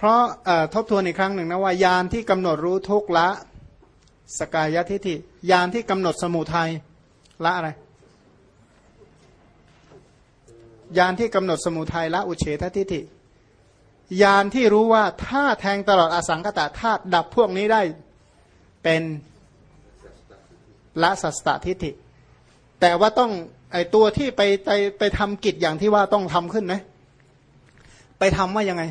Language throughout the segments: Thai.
เพราะทบทวนอีกครั้งหนึ่งนะว่ายานที่กำหนดรู้ทุกละสกายทิฏฐิยานที่กำหนดสมุทัยละอะไรยานที่กำหนดสมุทัยละอุเฉททิฏฐิยานที่รู้ว่าถ้าแทงตลอดอสังกตาธาตุดับพวกนี้ได้เป็นละสัสตทิฏฐิ แต่ว่าต้องไอตัวที่ไปไปไปทำกิจอย่างที่ว่าต้องทำขึ้นไหมไปทำว่ายังไง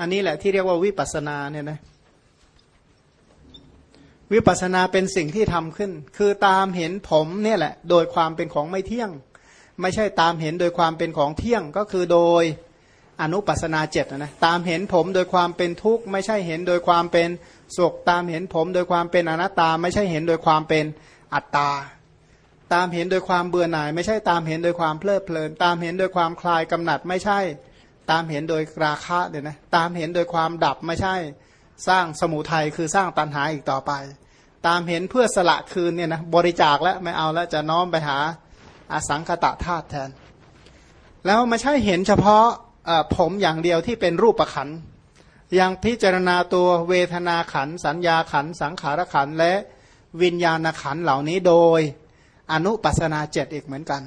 อันนี้แหละที่เรียกว่าวิปัสนาเนี่ยนะวิปัสนาเป็นสิ่งที่ทำขึ้น คือตามเห็นผมเนี่ยแหละ โดยความเป็นของไม่เที่ยง ไม่ใช่ตามเห็นโดยความเป็นของเที่ยงก็คือโดยอนุปัสนาเจ็ดนะตามเห็นผมโดยความเป็นทุกข์ไม่ใช่เห็นโดยความเป็นสุขตามเห็นผมโดยความเป็นอนัตตา ไม่ใช่เห็นโดยความเป็นอัตตา ตามเห็นโดยความเบื่อหน่าย ไม่ใช่ตามเห็นโดยความเพลิดเพลิน ตามเห็นโดยความคลายกำหนัดไม่ใช่ ตามเห็นโดยราคะเดี๋ยนะตามเห็นโดยความดับไม่ใช่สร้างสมุทัยคือสร้างตัณหาอีกต่อไป ตามเห็นเพื่อสละคืนเนี่ยนะบริจาคแล้วไม่เอาแล้วจะน้อมไปหาอสังคตะธาตุแทน แล้วไม่ใช่เห็นเฉพาะผมอย่างเดียวที่เป็นรูปประขันยังพิจารณาตัวเวทนาขัน สัญญาขัน สังขารขันและวิญญาณขันเหล่านี้โดยอนุปัสนาเจ็ดอีกเหมือนกัน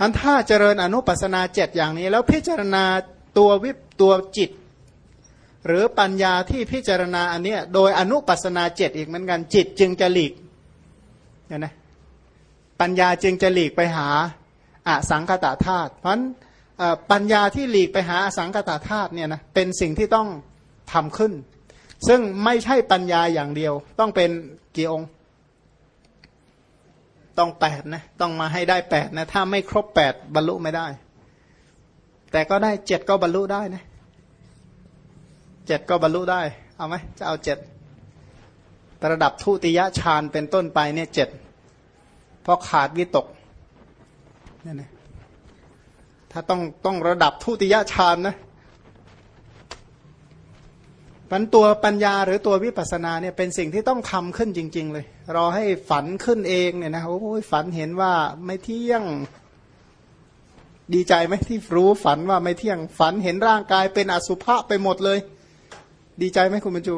อันถ้าเจริญอนุปัสนาเจ็ดอย่างนี้ แล้วพิจารณา ตัววิปตัวจิต หรือปัญญาที่พิจารณาอันนี้โดยอนุปัสนาเจ็ดอีกเหมือนกันจิตจึงจะหลีกเนี่ยนะปัญญาจึงจะหลีกไปหาอสังคตาธาตุเพราะปัญญาที่หลีกไปหาอสังคตาธาตุเนี่ยนะเป็นสิ่งที่ต้องทำขึ้น ซึ่งไม่ใช่ปัญญาอย่างเดียว ต้องเป็นกี่องค์ ต้องแปดนะต้องมาให้ได้แปดนะถ้าไม่ครบแปดบรรลุไม่ได้ แต่ก็ได้เจ็ดก็บรรลุได้นะเจ็ดก็บรรลุได้ เอาไหมจะเอาเจ็ดระดับทุติยฌานเป็นต้นไปเนี่ยเจ็ดเพราะขาดวิตกนี่นะถ้าต้องต้องระดับทุติยฌานนะมันตัวปัญญาหรือตัววิปัสสนาเนี่ยเป็นสิ่งที่ต้องทำขึ้นจริง ๆ เลย รอให้ฝันขึ้นเองเนี่ยนะโอ้ยฝันเห็นว่าไม่เที่ยง ดีใจไหมที่รู้ฝันว่าไม่เที่ยงฝันเห็นร่างกายเป็นอสุภะไปหมดเลย ดีใจไหมคุณบรรจู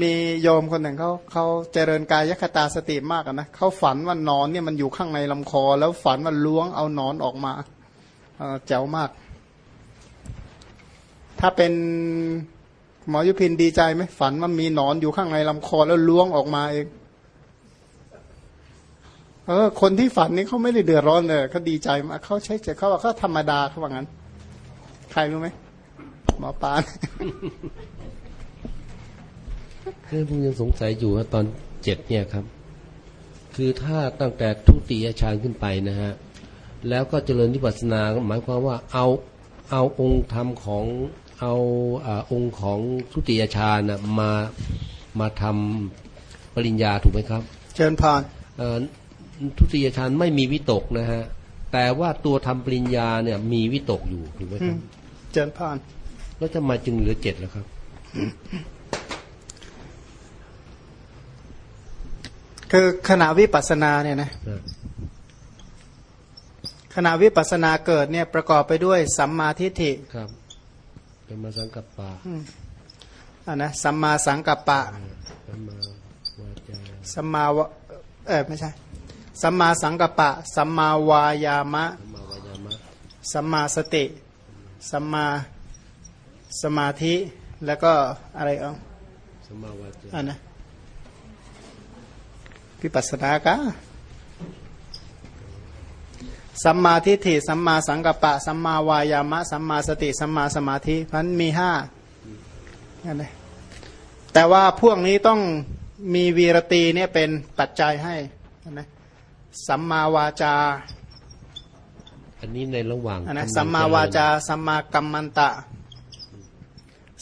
มีโยมคนหนึ่งเขาเขาเจริญกายยคตาสติมากนะเขาฝันว่านอนเนี่ยมันอยู่ข้างในลำคอ แล้วฝันว่าล้วงเอานอนออกมาเจ๋วมาก ถ้าเป็นหมอยุพินดีใจไหมฝันว่ามีนอนอยู่ข้างในลำคอแล้วล้วงออกมาเอง เออคนที่ฝันนี้เขาไม่ได้เดือดร้อนเลยเขาดีใจมากเขาใช้ใจเขาว่าเขาธรรมดาเขาว่างั้น ใครรู้ไหมหมอปานคือผมยังสงสัยอยู่ว่าตอนเจ็ดเนี่ยครับ คือถ้าตั้งแต่ทุติยฌานขึ้นไปนะฮะ แล้วก็เจริญวิปัสสนาหมายความว่าเอาเอาองค์ธรรมของเอาอองค์ของทุติยฌานมามาทำปริญญาถูกไหมครับ เชิญพาน ทุติยฌานไม่มีวิตกนะฮะ แต่ว่าตัวทำปริญญาเนี่ย มีวิตกอยู่ถูกไหมครับเชิญพานแล้วทำไมจึงเหลือเจ็ดแล้วครับ คือขณะวิปัสสนาเนี่ยนะขณะวิปัสสนาเกิดเนี่ยประกอบไปด้วยสัมมาทิฏฐิครับเป็นมาสังกัปปะอ่านะสัมมาสังกัปปะสัมมาวเออไม่ใช่ สัมมาสังกัปปะ สัมมาวายามะ สัมมาสติ สัมมาสมาธิ แล้วก็อะไรเอ่สัมมาวาจาอ่านะพิปัสสนากะสัมมาทิฏฐิสัมมาสังกัปปะ สัมมาวายามะ สัมมาสติ สัมมาสมาธิพันมีห้านั่นเลยแต่ว่าพวกนี้ต้องมีวีรตีเนี่ยเป็นปัจจัยให้นะ สัมมาวาจา อันนี้ในระหว่างนะสัมมาวาจา สัมมากัมมันตะ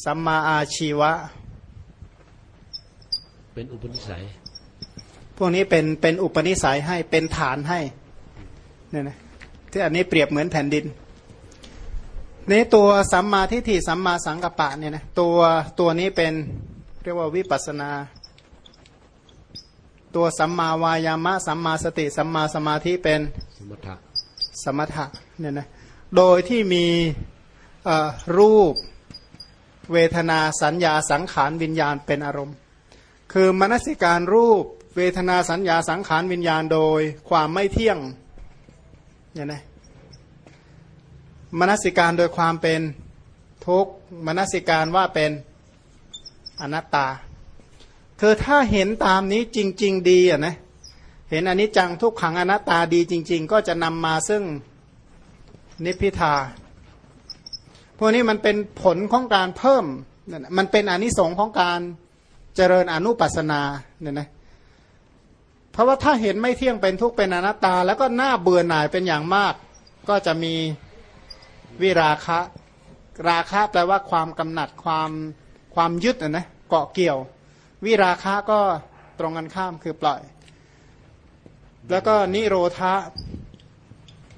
สัมมาอาชีวะ เป็นอุปนิสัย พวกนี้เป็นเป็นอุปนิสัยให้เป็นฐานให้เนี่ยนะที่อันนี้เปรียบเหมือนแผ่นดินนี้ตัวสัมมาทิฏฐิสัมมาสังกัปปะเนี่ยนะตัวตัวนี้เป็นเรียกว่าวิปัสนา ตัวสัมมาวายามะสัมมาสติสัมมาสมาธิเป็นสมถะสมถะเนี่ยนะโดยที่มีเอ่อรูปเวทนาสัญญาสังขารวิญญาณเป็นอารมณ์ คือมนสิการรูปเวทนาสัญญาสังขารวิญญาณโดยความไม่เที่ยงเนี่ยนะมนสิการโดยความเป็นทุกข์มนสิการว่าเป็นอนัตตา คือถ้าเห็นตามนี้จริง ๆ ดีอะนะเห็นอนิจจังทุกขังอนัตตาดีจริง ๆ ก็จะนำมาซึ่งนิพพิทา พวกนี้มันเป็นผลของการเพิ่ม มันเป็นอนิสงค์ของการเจริญอนุปัสนาเนี่ยนะเพราะว่าถ้าเห็นไม่เที่ยงเป็นทุกข์เป็นอนัตตา แล้วก็หน้าเบื่อหน่ายเป็นอย่างมาก ก็จะมีวิราคะ ราคะแปลว่าความกำหนัดความความยึดนะนะเกาะเกี่ยว วิราคะก็ตรงกันข้ามคือปล่อย แล้วก็นิโรธา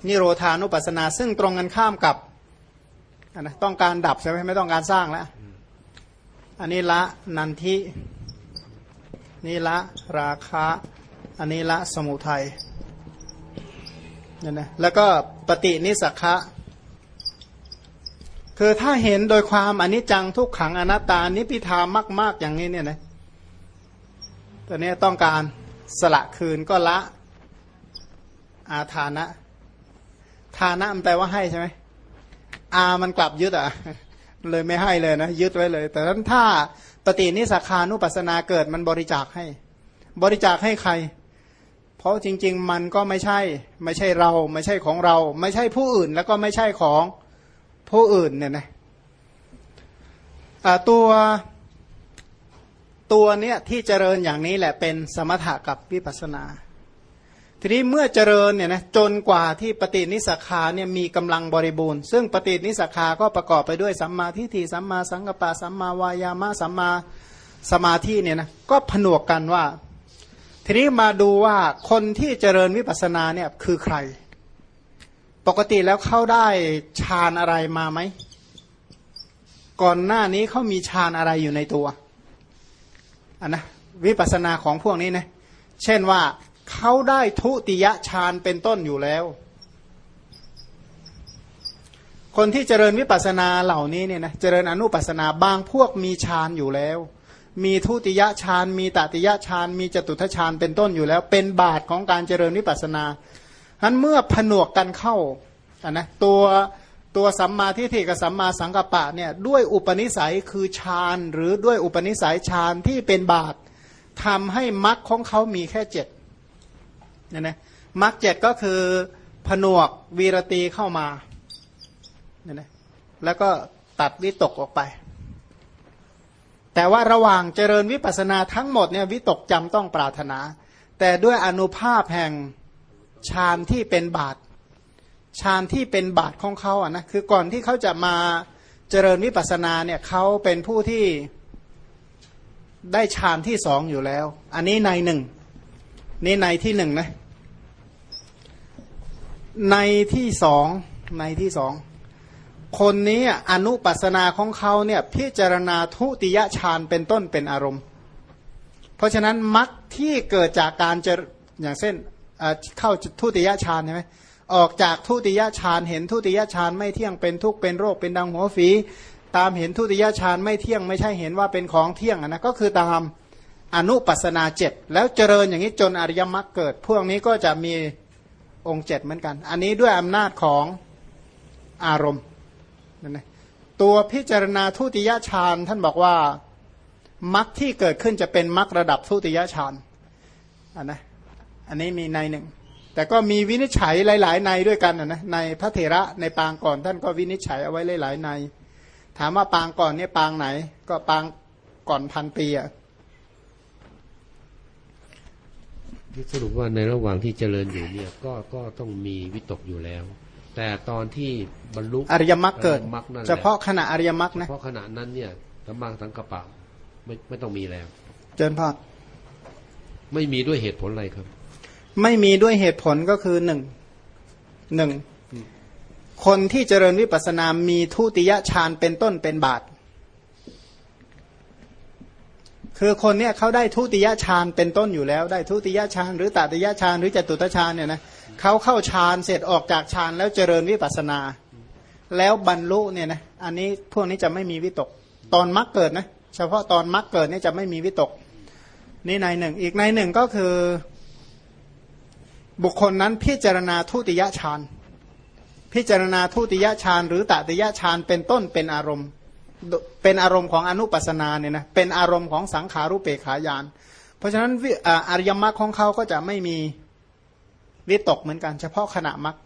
นิโรธานุปัสนา ซึ่งตรงกันข้ามกับนะต้องการดับใช่ไหมไม่ต้องการสร้างแล้วอันนี้ละนันทินี่ละราคะอันนี้ละสมุทัยเนี่ยนะแล้วก็ปฏินิสักะคือถ้าเห็นโดยความอนิจจังทุกขังอนัตตานิพิทามาก ๆ อย่างนี้เนี่ยนะ ตัวนี้ต้องการสละคืนก็ละอาทานะ ทานะมันแปลว่าให้ใช่ไหมอามันกลับยึดอะ เลยไม่ให้เลยนะยึดไว้เลย แต่นั้นถ้าปฏินิสัานุปัสนาเกิดมันบริจาคให้ บริจาคให้ใคร เพราะจริง ๆ มันก็ไม่ใช่ ไม่ใช่เรา ไม่ใช่ของเรา ไม่ใช่ผู้อื่น แล้วก็ไม่ใช่ของผู้อื่นเนี่ยนะตัว ตัวเนี้ยที่เจริญอย่างนี้แหละเป็นสมถะกับวิปัสนา ทีนี้เมื่อเจริญเนี่ยนะจนกว่าที่ปฏินิสขาเนี่ยมีกำลังบริบูรณ์ ซึ่งปฏินิสขาก็ประกอบไปด้วยสัมมาทิฏฐิสัมมาสังกปะสัมมาวายามะสัมมาสมาธิเนี่ยนะก็ผนวกกันว่า ทีนี้มาดูว่าคนที่เจริญวิปัสนาเนี่ยคือใคร ปกติแล้วเข้าได้ฌานอะไรมาไหมก่อนหน้านี้เขามีฌานอะไรอยู่ในตัว อันนะวิปัสนาของพวกนี้นะเช่นว่าเขาได้ทุติยฌานเป็นต้นอยู่แล้ว คนที่เจริญวิปัสนาเหล่านี้เนี่ยนะเจริญอนุปัสนาบางพวกมีฌานอยู่แล้ว มีทุติยฌานมีตติยฌานมีจตุทฌานเป็นต้นอยู่แล้ว เป็นบาทของการเจริญวิปัสนาฉะนั้นเมื่อผนวกกันเข้าอะนะตัว ตัวสัมมาทิฏฐิกับสัมมาสังกัปปะเนี่ยด้วยอุปนิสัยคือฌานหรือด้วยอุปนิสัยฌานที่เป็นบาททำให้มรรคของเขามีแค่เจ็ดเนี่ยนะมรรคเจ็ดก็คือผนวกวีรตีเข้ามาเนี่ยนะแล้วก็ตัดวิตกออกไป แต่ว่าระหว่างเจริญวิปัสนาทั้งหมดเนี่ยวิตกจำต้องปรารถนา แต่ด้วยอนุภาพแห่งฌานที่เป็นบาท ฌานที่เป็นบาทของเขาอะนะคือก่อนที่เขาจะมาเจริญวิปัสนาเนี่ยเขาเป็นผู้ที่ได้ฌานที่สองอยู่แล้ว อันนี้ในหนึ่งนี่ในที่หนึ่งนะในที่สองในที่สองคนนี้อนุปัสนาของเขาเนี่ยพิจารณาทุติยฌานเป็นต้นเป็นอารมณ์ เพราะฉะนั้นมรรคที่เกิดจากการจออย่างเช่นเข้าทุติยฌานใช่ไหม ออกจากทุติยฌานเห็นทุติยฌานไม่เที่ยงเป็นทุกข์เป็นโรคเป็นดังหัวฝี ตามเห็นทุติยฌานไม่เที่ยงไม่ใช่เห็นว่าเป็นของเที่ยงนะก็คือตามอนุปัสนาเจ็ดแล้วเจริญอย่างนี้จนอริยมรรคเกิด พวกนี้ก็จะมีองค์เจ็ดเหมือนกัน อันนี้ด้วยอำนาจของอารมณ์นั่นนะตัวพิจารณาทุติยฌานท่านบอกว่ามรรคที่เกิดขึ้นจะเป็นมรรคระดับทุติยฌานอันนะอันนี้มีในหนึ่ง แต่ก็มีวินิจฉัยหลาย ๆ ในด้วยกันนะในพระเถระในปางก่อนท่านก็วินิจฉัยเอาไว้หลาย ๆ ใน ถามว่าปางก่อนเนี่ยปางไหน ก็ปางก่อนพันปีอะสรุปว่าในระหว่างที่เจริญอยู่เนี่ยก็ก็ต้องมีวิตกอยู่แล้ว แต่ตอนที่บรรลุอริยมรรคเกิดเฉพาะขณะอริยมรรคนะเฉพาะขณะนั้นเนี่ยสัมมาสังกปะไม่ไม่ต้องมีแล้ว เจนพอดไม่มีด้วยเหตุผลอะไรครับ ไม่มีด้วยเหตุผลก็คือหนึ่งหนึ่งคนที่เจริญวิปัสสนามีทุติยฌานเป็นต้นเป็นบาท คือคนเนี้ยเขาได้ทุติยฌานเป็นต้นอยู่แล้ว ได้ทุติยฌานหรือตติยฌานหรือจตุตฌานเนี่ยนะเขาเข้าฌานเสร็จออกจากฌานแล้วเจริญวิปัสนา แล้วบรรลุเนี่ยนะอันนี้พวกนี้จะไม่มีวิตก ตอนมรรคเกิดนะเฉพาะตอนมรรคเกิดนี่จะไม่มีวิตก นี่ในหนึ่งอีกในหนึ่งก็คือ บุคคลนั้นพิจารณาทุติยฌานพิจารณาทุติยฌานหรือตติยฌานเป็นต้นเป็นอารมณ์ เป็นอารมณ์ของอนุปัสนาเนี่ยนะเป็นอารมณ์ของสังขารุเปขายาน เพราะฉะนั้นอริยมรรคของเขาก็จะไม่มีวิตกเหมือนกัน เฉพาะขณะมรรค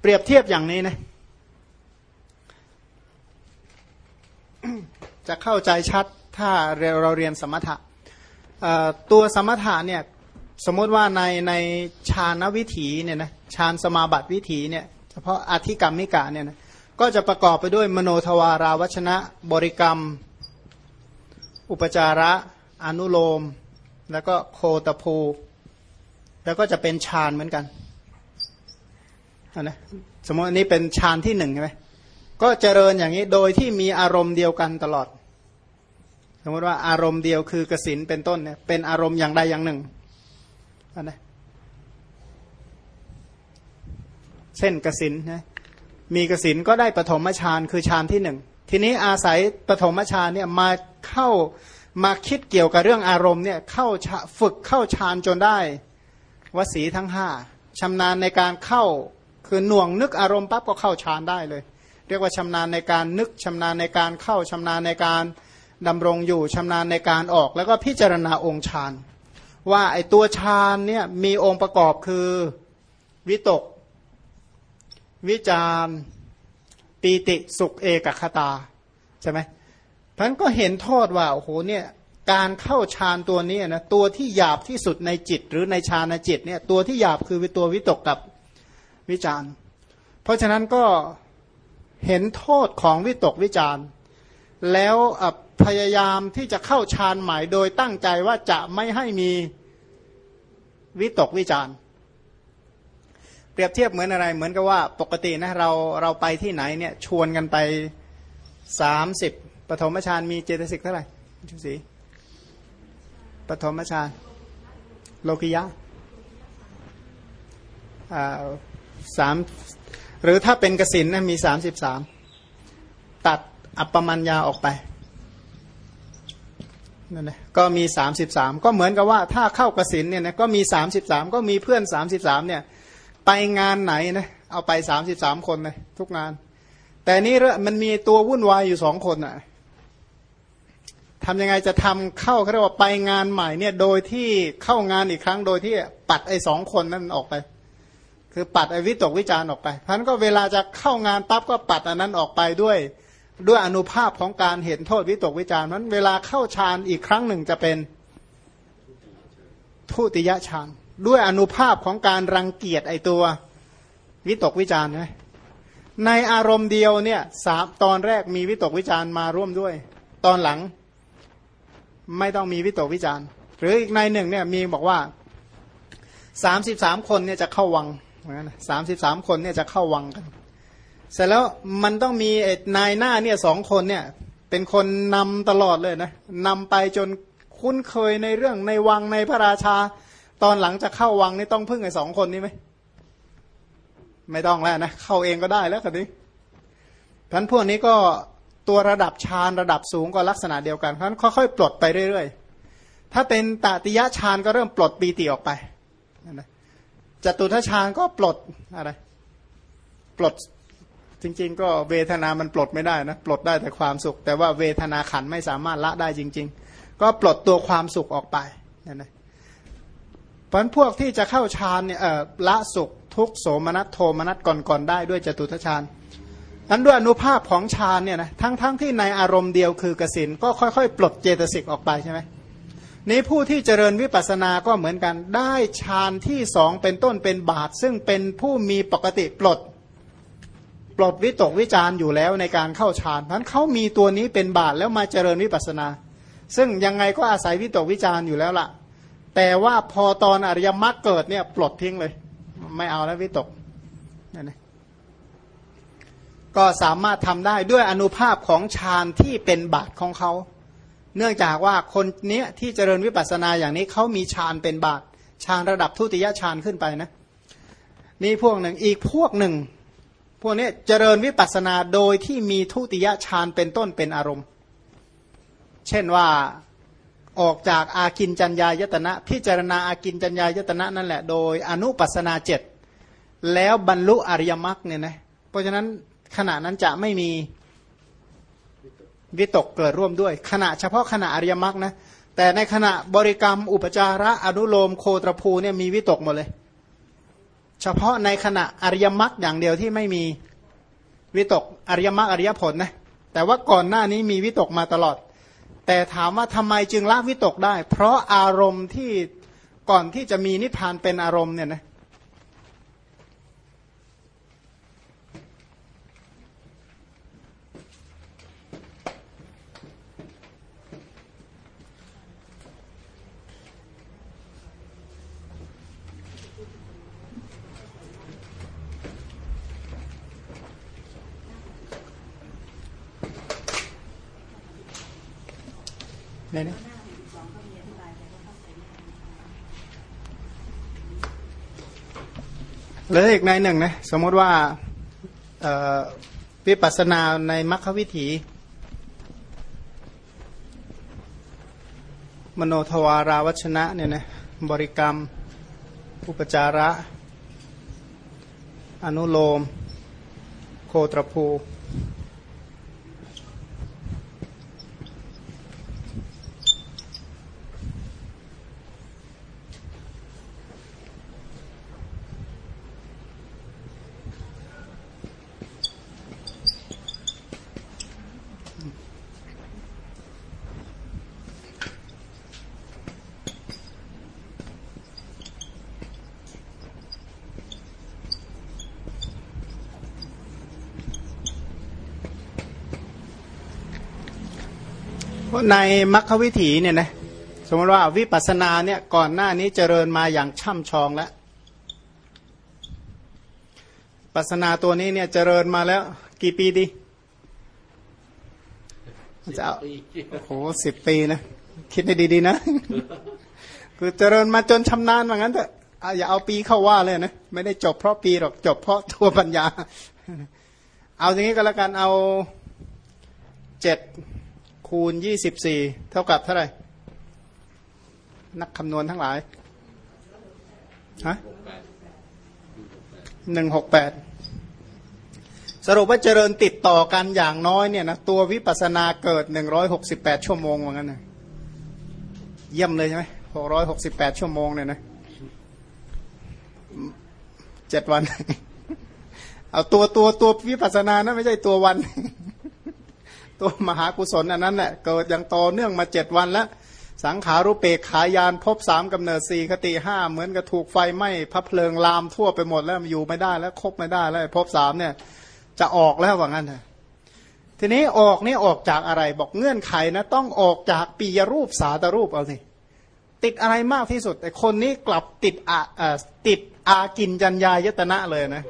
เปรียบเทียบอย่างนี้นะจะเข้าใจชัดถ้าเราเรียนสมถะตัวสมถะเนี่ย สมมติว่าในในฌานวิถีเนี่ยนะฌานสมาบัติวิถีเนี่ยเฉพาะอธิกรรมมิกะเนี่ยนะก็จะประกอบไปด้วยมโนทวาราวชนะบริกรรม อุปจาระอนุโลม แล้วก็โคตภู แล้วก็จะเป็นฌานเหมือนกันนะสมมติอันนี้เป็นฌานที่หนึ่งใช่ไหมก็เจริญอย่างนี้โดยที่มีอารมณ์เดียวกันตลอด สมมติว่าอารมณ์เดียวคือกสินเป็นต้นเนี่ยเป็นอารมณ์อย่างใดอย่างหนึ่ง นะเช่นกสินนะมีกสินก็ได้ปฐมฌานคือฌานที่หนึ่งทีนี้อาศัยปฐมฌานเนี่ยมาเข้ามาคิดเกี่ยวกับเรื่องอารมณ์เนี่ยเข้าฝึกเข้าฌานจนได้วสีทั้งห้าชำนาญในการเข้าคือหน่วงนึกอารมณ์ปั๊บก็เข้าฌานได้เลย เรียกว่าชำนาญในการนึกชำนาญในการเข้าชำนาญในการดำรงอยู่ชำนาญในการออก แล้วก็พิจารณาองค์ฌาน ว่าไอตัวฌานเนี่ยมีองค์ประกอบคือวิตก วิจารปีติสุขเอกคตาใช่ไหมพันก็เห็นโทษว่าโอ้โหเนี่ยการเข้าฌานตัวนี้นะตัวที่หยาบที่สุดในจิต หรือในฌานจิตเนี่ยตัวที่หยาบคือตัววิตกกับวิจารเพราะฉะนั้นก็เห็นโทษของวิตกวิจาร แล้วพยายามที่จะเข้าฌานใหม่โดยตั้งใจว่าจะไม่ให้มีวิตกวิจารเปรียบเทียบเหมือนอะไรเหมือนกับว่าปกตินะเราเราไปที่ไหนเนี่ยชวนกันไปสามสิบปฐมฌานมีเจตสิกเท่าไหร่ชุสีปฐมฌานโลกิยะสามหรือถ้าเป็นกสินนะมีสามสิบสามตัด อัปปมัญญาออกไปนั่นแหละก็มีสามสิบสามก็เหมือนกับว่าถ้าเข้ากสินเนี่ยนะก็มีสามสิบสามก็มีเพื่อนสามสิบสามเนี่ย ไปงานไหนนะเอาไปสามสิบสามคนเลยทุกงาน แต่นี้มันมีตัววุ่นวายอยู่สองคนอะทำยังไงจะทำเข้าเขาเรียกว่าไปงานใหม่เนี่ยโดยที่เข้างานอีกครั้งโดยที่ปัดไอ้สองคนนั้นออกไป คือปัดไอ้วิตกวิจารณ์ออกไปเพราะนั้นก็เวลาจะเข้างานปั๊บก็ปัดอันนั้นออกไปด้วย ด้วยอนุภาพของการเห็นโทษวิตกวิจารนั้นเวลาเข้าฌานอีกครั้งหนึ่งจะเป็นทุติยฌานด้วยอนุภาพของการรังเกียจไอตัววิตกวิจารณ์นะในอารมณ์เดียวเนี่ยสามตอนแรกมีวิตกวิจารมาร่วมด้วย ตอนหลังไม่ต้องมีวิตกวิจารหรืออีกในหนึ่งเนี่ยมีบอกว่าสามสิบสามคนเนี่ยจะเข้าวังสามสิบสามคนเนี่ยจะเข้าวังกัน เสร็จแล้วมันต้องมีนายหน้าเนี่ยสองคนเนี่ยเป็นคนนำตลอดเลยนะนำไปจนคุ้นเคยในเรื่องในวังในพระราชา ตอนหลังจะเข้าวังนี่ต้องพึ่งไอ้สองคนนี้ไหมไม่ต้องแล้วนะเข้าเองก็ได้แล้วคนนี้พันพวกนี้ก็ตัวระดับฌานระดับสูงก็ลักษณะเดียวกันเพราะฉะนั้นค่อยๆปลดไปเรื่อยๆ ถ้าเป็นตติยะฌานก็เริ่มปลดปีติออกไปจตุทัชฌานก็ปลดอะไร ปลด จริง ๆ ก็เวทนามันปลดไม่ได้นะปลดได้แต่ความสุข แต่ว่าเวทนาขันไม่สามารถละได้จริง ๆ ก็ปลดตัวความสุขออกไปนั่นนะเพราะพวกที่จะเข้าฌานเนี่ยละสุขทุกโสมนัสโทมนัสก่อนๆได้ด้วยจตุทชานนั้นด้วยอนุภาพของฌานเนี่ยนะทั้งๆทที่ในอารมณ์เดียวคือกสินก็ค่อยๆ ปลดเจตสิกออกไปใช่ไหมนี้ผู้ที่เจริญวิปัสสนาก็เหมือนกันได้ฌานที่สองเป็นต้นเป็นบาท ซึ่งเป็นผู้มีปกติปลด ปลดวิตกวิจารอยู่แล้วในการเข้าฌานเพราะเขามีตัวนี้เป็นบาทแล้วมาเจริญวิปัสนา ซึ่งยังไงก็อาศัยวิตกวิจารอยู่แล้วล่ะ แต่ว่าพอตอนอริยมรรคเกิดเนี่ยปลดทิ้งเลย ไม่เอาแล้ววิตกนั่นเองก็สามารถทำได้ด้วยอนุภาพของฌานที่เป็นบาทของเขา เนื่องจากว่าคนเนี้ยที่เจริญวิปัสสนาอย่างนี้เขามีฌานเป็นบาทฌานระดับทุติยฌานขึ้นไปนะนี่พวกหนึ่งอีกพวกหนึ่ง พวกนี้เจริญวิปัสสนาโดยที่มีทุติยฌานเป็นต้นเป็นอารมณ์ เช่นว่าออกจากอากินจัญญายตนะ พิจารณาอากินจัญญายตนะนั่นแหละโดยอนุปัสนาเจ็ดแล้วบรรลุอริยมรรคเนี่ยนะเพราะฉะนั้นขณะนั้นจะไม่มีวิตกเกิดร่วมด้วย ขณะเฉพาะขณะอริยมรรคนะแต่ในขณะบริกรรมอุปจาระอนุโลมโคตรภูเนี่ยมีวิตกหมดเลย เฉพาะในขณะอริยมรรคอย่างเดียวที่ไม่มีวิตกอริยมรรคอริยผลนะแต่ว่าก่อนหน้านี้มีวิตกมาตลอด แต่ถามว่าทำไมจึงละวิตกได้ เพราะอารมณ์ที่ก่อนที่จะมีนิพพานเป็นอารมณ์เนี่ยนะเหรืออีกในหนึ่งนะสมมติว่าวิปัสสนาในมรรควิถี มโนทวาราวัชนะเนี่ยนะบริกรรม อุปจาระ อนุโลม โคตรภู ในมรรควิถีเนี่ยนะสมมติว่าวิปัสสนาเนี่ยก่อนหน้านี้เจริญมาอย่างช่ำชองแล้วปัสนาตัวนี้เนี่ยเจริญมาแล้ว กี่ปีดีจะเอาโอ้โหสิบปีนะ คิดให้ดีๆนะ คือเจริญมาจนชำนาญว่างั้นเถอะอย่าเอาปีเข้าว่าเลยนะ ไม่ได้จบเพราะปีหรอกจบเพราะตัวปัญญา เอาอย่างนี้ก็แล้วกันเอาเจ็ด คูณยี่สิบสี่เท่ากับเท่าไหร่นักคำนวณทั้งหลายฮะหนึ่งหกแปดสรุปว่าเจริญติดต่อกันอย่างน้อยเนี่ยนะตัววิปัสนาเกิดหนึ่งร้อยหกสิบแปดชั่วโมงว่างั้นนะเยี่ยมเลยใช่ไหมหกร้อยหกสิบแปดชั่วโมงเนี่ยนะเจ็ดวัน เอาตัวตัวตัววิปัสนานะไม่ใช่ตัววัน ตัวมหากุศลอันนั้นแหละเกิดอย่างต่อเนื่องมาเจ็ดวันแล้วสังขารุเปกขายานพบสามกำเนิดสี่คติห้าเหมือนกับถูกไฟไหม้พระเพลิงลามทั่วไปหมดแล้วอยู่ไม่ได้แล้วคบไม่ได้แล้วพบสามเนี่ย จะออกแล้วว่างั้นเถอะทีนี้ออกนี่ออกจากอะไรบอกเงื่อนไขนะ ต้องออกจากปียรูปสาตรูปเอาสิติดอะไรมากที่สุด แต่คนนี้กลับติดอาติดอากินจัญญายตนะเลยนะ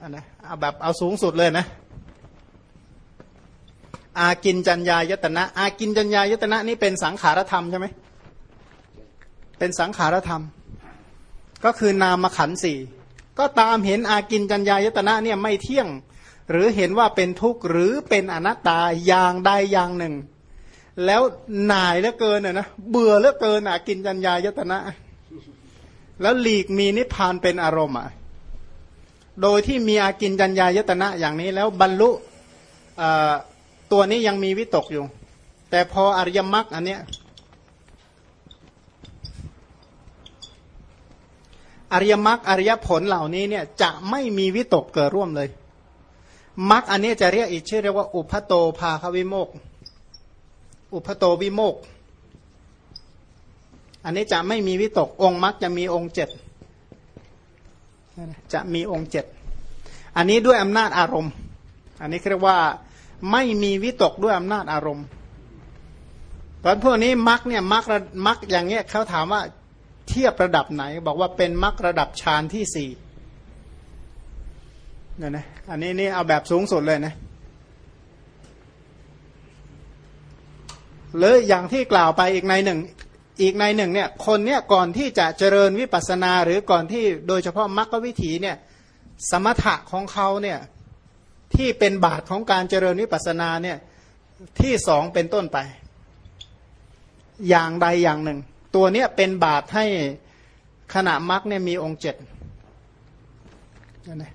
อันนะแบบเอาสูงสุดเลยนะ อากินจัญญายตนะ อากินจัญญายตนะนี่เป็นสังขารธรรมใช่ไหมเป็นสังขารธรรม ก็คือนามขันสี่ก็ตามเห็นอากินจัญญายตนะเนี่ยไม่เที่ยง หรือเห็นว่าเป็นทุกข์หรือเป็นอนัตตาอย่างใดอย่างหนึ่ง แล้วหน่ายเหลือเกินนะเบื่อเหลือเกินอากินจัญญายตนะ แล้วหลีกมีนิพพานเป็นอารมณ์อะโดยที่มีอากินจัญญายตนะอย่างนี้แล้วบรรลุ ตัวนี้ยังมีวิตกอยู่ แต่พออริยมรรคอันเนี้ยอริยมรรคอริยผลเหล่านี้เนี่ยจะไม่มีวิตกเกิดร่วมเลยมรรคอันนี้จะเรียกอีกชื่อเรียกว่า อุพโตภาควิโมก อุพโตวิโมก อันนี้จะไม่มีวิตกองค์มรรคจะมีองค์เจ็ดจะมีองค์เจ็ดอันนี้ด้วยอำนาจอารมณ์ อันนี้เรียกว่า ไม่มีวิตกด้วยอำนาจอารมณ์ตอนพวกนี้มักเนี่ยมักมักอย่างเงี้ยเขาถามว่าเทียบระดับไหน บอกว่าเป็นมักระดับฌานที่สี่เนี่ยนะอันนี้นี่เอาแบบสูงสุดเลยนะหรืออย่างที่กล่าวไปอีกในหนึ่ง อีกในหนึ่งเนี่ยคนเนี่ยก่อนที่จะเจริญวิปัสนาหรือก่อนที่โดยเฉพาะมรรควิถีเนี่ยสมถะของเขาเนี่ย ที่เป็นบาทของการเจริญวิปัสสนาเนี่ยที่สองเป็นต้นไป อย่างใดอย่างหนึ่ง ตัวเนี้ยเป็นบาทให้ขณะมรรคเนี่ยมีองค์เจ็ดนะ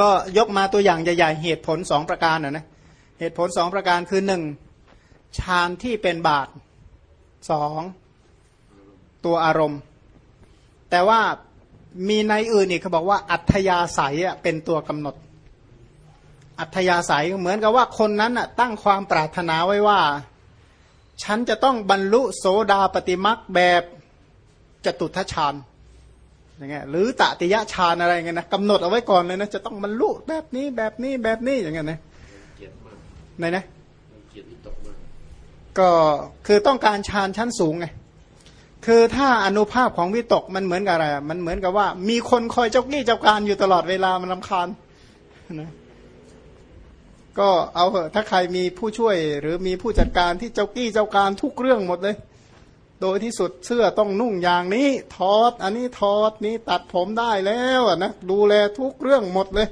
ก็ยกมาตัวอย่างใหญ่ๆเหตุผลสองประการนะนะเหตุผลสองประการคือหนึ่งฌานที่เป็นบาทสองตัวอารมณ์ แต่ว่ามีในอื่นอีกเขาบอกว่าอัธยาศัยเป็นตัวกำหนด อัธยาศัยเหมือนกับว่าคนนั้นตั้งความปรารถนาไว้ว่า ฉันจะต้องบรรลุโสดาปฏิมักแบบจตุทัชฌานอย่างเงี้ยหรือตติยะฌานอะไรเงี้ยนะกำหนดเอาไว้ก่อนเลยนะจะต้องบรรลุแบบนี้แบบนี้แบบนี้อย่างเงี้ยนะไหนนะก็คือต้องการฌานชั้นสูงไงคือถ้าอนุภาพของวิตกมันเหมือนกับอะไร มันเหมือนกับว่า มีคนคอยเจ้ากี้เจ้าการอยู่ตลอดเวลามันลำคาญนะ ก็เอาเถอะถ้าใครมีผู้ช่วย หรือมีผู้จัดการที่เจ้ากี้เจ้าการทุกเรื่องหมดเลย โดยที่สุดเสื้อต้องนุ่งอย่างนี้ทอด อันนี้ทอดนี้ตัดผมได้แล้วนะดูแลทุกเรื่องหมดเลย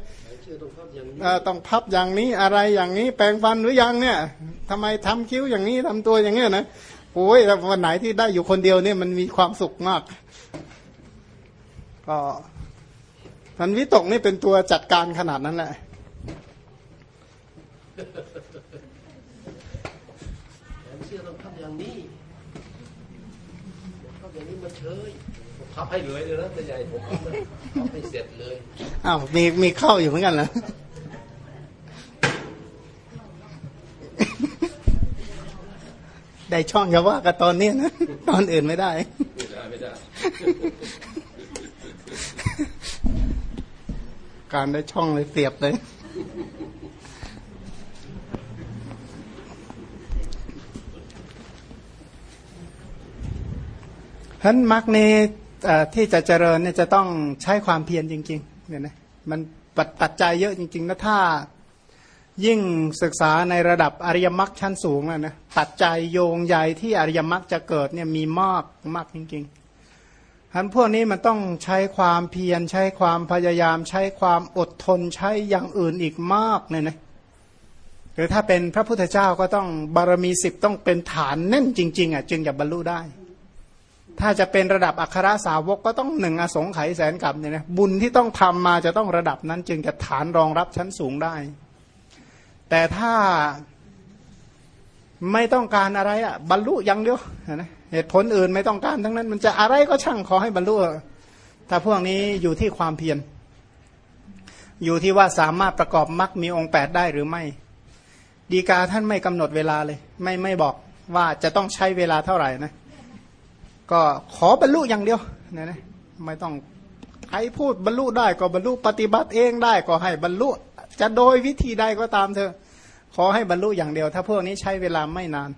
ต้องพับอย่างนี้อะไรอย่างนี้ แปลงฟันหรือยังเนี่ยทำไมทำคิ้วอย่างนี้ทำตัวอย่างเงี้ยนะโอ้ยวันไหนที่ได้อยู่คนเดียวเนี่ยมันมีความสุขมาก ก็มันวิตกนี่เป็นตัวจัดการขนาดนั้นแหละเชื่ อต้องทำอย่างนี้ทำอย่างนี้มาเชยพับให้เลยเลยนะแต่ใหญ่ผมพับให้เสร็จเลยอ้าวมีมีเข้าอยู่เหมือนกันเหรอได้ช่องจะว่ากับตอนนี้นะ ตอนอื่นไม่ได้ ไม่ได้ไม่ได้ การได้ช่องเลยเสียบเลย ฉะนั้นมรรคนี้ที่จะเจริญเนี่ยจะต้องใช้ความเพียรจริงๆเนี่ยนะมันปัจจัยเยอะจริงๆนะถ้ายิ่งศึกษาในระดับอริยมรรคชั้นสูงแล้วนะปัจจัยโยงใหญ่ที่อริยมรรคจะเกิดเนี่ยมีมากมากจริงๆทั้นพวกนี้มันต้องใช้ความเพียรใช้ความพยายาม ใช้ความอดทนใช้อย่างอื่นอีกมากเนี่ยนะหรือถ้าเป็นพระพุทธเจ้าก็ต้องบารมีสิบต้องเป็นฐานแน่นจริง ๆอะจึงจะบรรลุได้ ถ้าจะเป็นระดับอัครสาวกก็ต้องหนึ่งอสงไขยแสนกับเนี่ยนะบุญที่ต้องทำมาจะต้องระดับนั้น จึงจะฐานรองรับชั้นสูงได้ แต่ถ้าไม่ต้องการอะไรอะบรรลุอย่างเดียวนะเหตุผลอื่นไม่ต้องการทั้งนั้น มันจะอะไรก็ช่างขอให้บรรลุถ้าพวกนี้อยู่ที่ความเพียรอยู่ที่ว่าสามารถประกอบมรรคมีองค์แปดได้หรือไม่ ดีกาท่านไม่กำหนดเวลาเลย ไม่ไม่บอกว่าจะต้องใช้เวลาเท่าไหร่นะ ก็ขอบรรลุอย่างเดียวนะนะไม่ต้องใครพูดบรรลุได้ก็บรรลุปฏิบัติเองได้ก็ให้บรรลุ จะโดยวิธีใดก็ตามเธอ ขอให้บรรลุอย่างเดียว ถ้าพวกนี้ใช้เวลาไม่นาน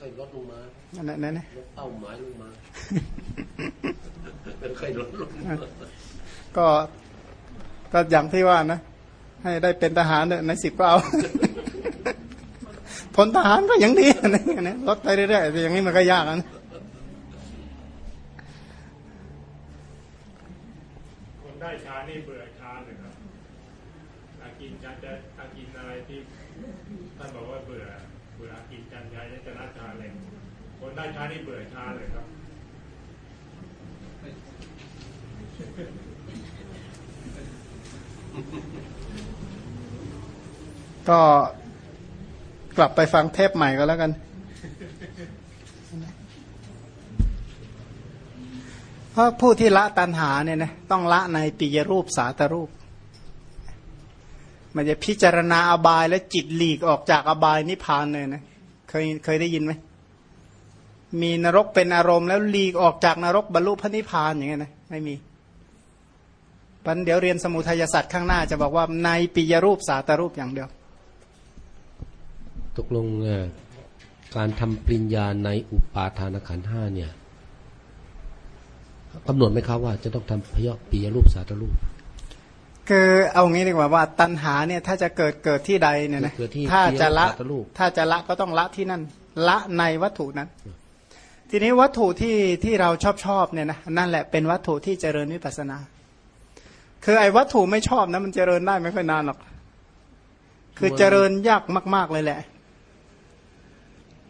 ค่อยลดลงมาอันนั้นนั่นเป้าหมายลงมาเป็นค่อยลดลงมาก็ก็อย่างที่ว่านะ ให้ได้เป็นทหารในสิบก็เอาพลทหารก็ยังดีนะลดไปเรื่อยๆแต่อย่างนี้มันก็ยากนะคนได้ชานี่เบื่อชาเลยครับกินจันจะอากินอะไรที่ท่านบอกว่าเบื่อเบื่อกินจันยายจะรัชาเลยคนได้ ชานี่เบื่อชาเลยครับก็กลับไปฟังเทปใหม่ก็แล้วกัน เพราะผู้ที่ละตัณหาเนี่ยนะต้องละในปิยรูปสาตรูป มันจะพิจารณาอบายแล้วจิตหลีกออกจากอบายนิพพานเลยนะ เคยเคยได้ยินไหม มีนรกเป็นอารมณ์แล้วหลีกออกจากนรกบรรลุพระนิพพานอย่างเงี้ยนะไม่มีปันเดี๋ยวเรียนสมุทัยสัตว์ข้างหน้าจะบอกว่าในปิยรูปสาตรูปอย่างเดียว ตกลงการทำปริญญาในอุปาทานขันห้าเนี่ยกำหนดไหมครับว่าจะต้องทำพยปิยรูปสาตรูปคือเอางี้ดีกว่าว่าตัณหาเนี่ยถ้าจะเกิดเกิดที่ใดเนี่ยนะถ้าจะละถ้าจะละก็ต้องละที่นั่น ละในวัตถุนั้น ทีนี้วัตถุที่ที่เราชอบชอบเนี่ยนะนั่นแหละเป็นวัตถุที่เจริญวิปัสนา คือไอ้วัตถุไม่ชอบนะมันเจริญได้ไม่ค่อยนานหรอก คือเจริญยากมาก ๆเลยแหละ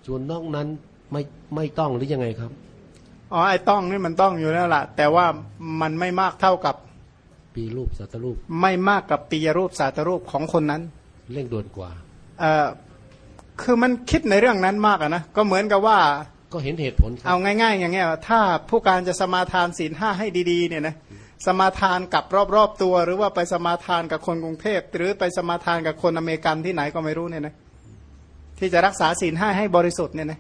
ส่วนนอกนั้นไม่ไม่ต้องหรือยังไงครับอ๋อไอ้ต้องนี่มันต้องอยู่แล้วล่ะ แต่ว่ามันไม่มากเท่ากับปีรูปสัตรูป ไม่มากกับปียรูปสาตรูปของคนนั้น เร่งด่วนกว่าเอ่อคือมันคิดในเรื่องนั้นมากอะนะก็เหมือนกับว่า ก็เห็นเหตุผลเอาง่าย ๆ อย่างเงี้ยถ้าผู้การจะสมาทานศีลห้าให้ดีๆเนี่ยนะสมาทานกับรอบๆตัว หรือว่าไปสมาทานกับคนกรุงเทพ หรือไปสมาทานกับคนอเมริกันที่ไหนก็ไม่รู้เนี่ยนะที่จะรักษาศีลห้าให้บริสุทธิ์เนี่ยนะ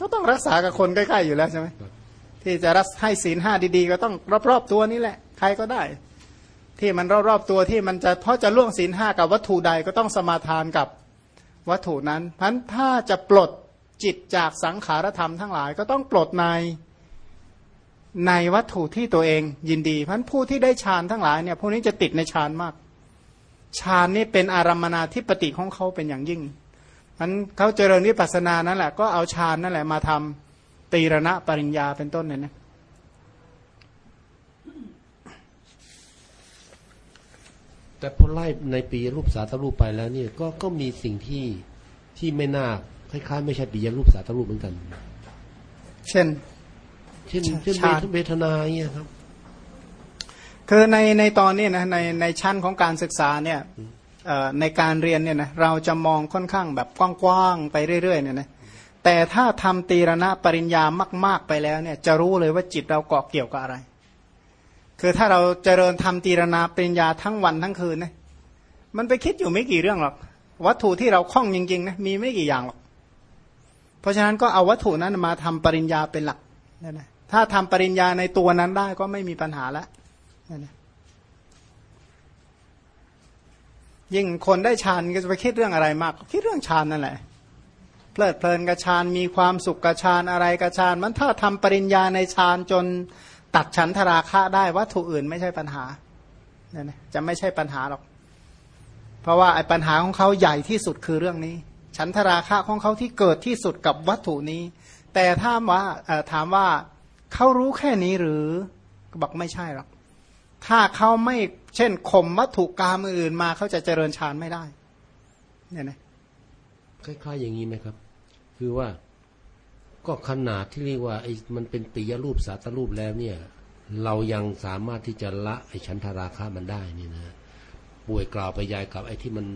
ก็ต้องรักษากับคนใกล้ๆอยู่แล้วใช่ไหมที่จะรักให้ศีลห้าดีๆ ก็ต้องรอบๆตัวนี่แหละ ใครก็ได้ ที่มันรอบๆตัวที่มันจะเพราะจะล่วงศีลห้ากับวัตถุใดก็ต้องสมาทานกับวัตถุนั้นเพราะฉะนั้นถ้าจะปลด จิตจากสังขารธรรมทั้งหลายก็ต้องปลดในในวัตถุที่ตัวเองยินดี เพราะนั้นผู้ที่ได้ฌานทั้งหลายเนี่ยพวกนี้จะติดในฌานมากฌานนี่เป็นอารมณนาธิปติของเขาเป็นอย่างยิ่งเพราะนั้นเขาเจริญวิปัสสนานั่นแหละก็เอาฌานนั่นแหละมาทำตีรณะปริญญาเป็นต้นเนี่ยนะแต่พอไล่ในปีรูปสาตรูปไปแล้วเนี่ยก็ก็มีสิ่งที่ที่ไม่น่า คล้ายๆ ไม่ใช่ปีรูปสาตรูปเหมือนกัน เช่น เช่นเช่นฌานเวทนาเนี่ยครับ คือในในตอนนี้นะในในชั้นของการศึกษาเนี่ยเอ่อในการเรียนเนี่ยนะเราจะมองค่อนข้างแบบกว้างๆไปเรื่อยๆเนี่ยนะแต่ถ้าทำตีรณะปริญญามาก ๆไปแล้วเนี่ย จะรู้เลยว่าจิตเราเกาะเกี่ยวกับอะไร คือถ้าเราเจริญทำตีรณะปริญญาทั้งวันทั้งคืนนะมันไปคิดอยู่ไม่กี่เรื่องหรอกวัตถุที่เราคล่องจริงๆนะมีไม่กี่อย่างหรอก เพราะฉะนั้นก็เอาวัตถุนั้นมาทำปริญญาเป็นหลักนั่นนะถ้าทำปริญญาในตัวนั้นได้ก็ไม่มีปัญหาแล้วนั่นนะยิ่งคนได้ฌานก็จะไปคิดเรื่องอะไรมาก คิดเรื่องฌานนั่นแหละเพลิดเพลินกับฌานมีความสุขกับฌานอะไรกับฌานมันถ้าทำปริญญาในฌานจนตัดฉันทราคะได้วัตถุอื่นไม่ใช่ปัญหาเนี่ยจะไม่ใช่ปัญหาหรอก เพราะว่าไอ้ปัญหาของเขาใหญ่ที่สุดคือเรื่องนี้ ฉันทราคะของเขาที่เกิดที่สุดกับวัตถุนี้ แต่ถ้ามว่าถามว่าเขารู้แค่นี้หรือก็บอกไม่ใช่หรอกถ้าเขาไม่เช่นข่มวัตถุกรรมอื่นมาเขาจะเจริญฌานไม่ได้ เนี่ยนะคล้ายๆอย่างนี้ไหมครับ คือว่าก็ขนาดที่เรียกว่าไอ้มันเป็นปียรูปสาตรูปแล้วเนี่ย เรายังสามารถที่จะละไอ้ชั้นทราคะมันได้นี่นะป่วยกล่าวไปยายกับไอ้ที่มัน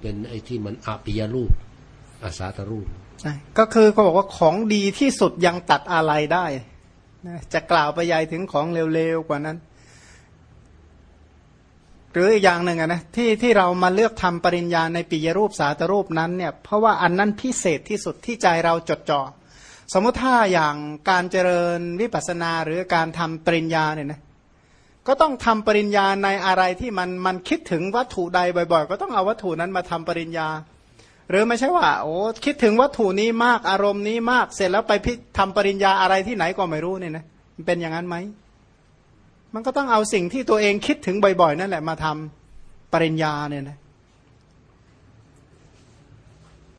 เป็นไอ้ที่มันอปิยรูป อาสาตรูปก็คือเขาบอกว่าของดีที่สุดยังตัดอะไรได้นะจะกล่าวไปยายถึงของเร็วๆกว่านั้น หรืออีกอย่างหนึ่งนะที่ที่เรามาเลือกทำปริญญาในปิยรูปสาตรูปนั้นเนี่ยเพราะว่าอันนั้นพิเศษที่สุดที่ใจเราจดจ่อสมมติถ้าอย่างการเจริญวิปัสสนาหรือการทำปริญญาเนี่ยนะก็ต้องทำปริญญาในอะไรที่มันมันคิดถึงวัตถุใดบ่อย ๆ ก็ต้องเอาวัตถุนั้นมาทำปริญญา หรือไม่ใช่ว่าโอ้คิดถึงวัตถุนี้มากอารมณ์นี้มากเสร็จแล้วไปพิทำปริญญาอะไรที่ไหนก็ไม่รู้เนี่ยนะมันเป็นอย่างนั้นไหมมันก็ต้องเอาสิ่งที่ตัวเองคิดถึงบ่อยๆ นั่นแหละมาทำปริญญาเนี่ยนะ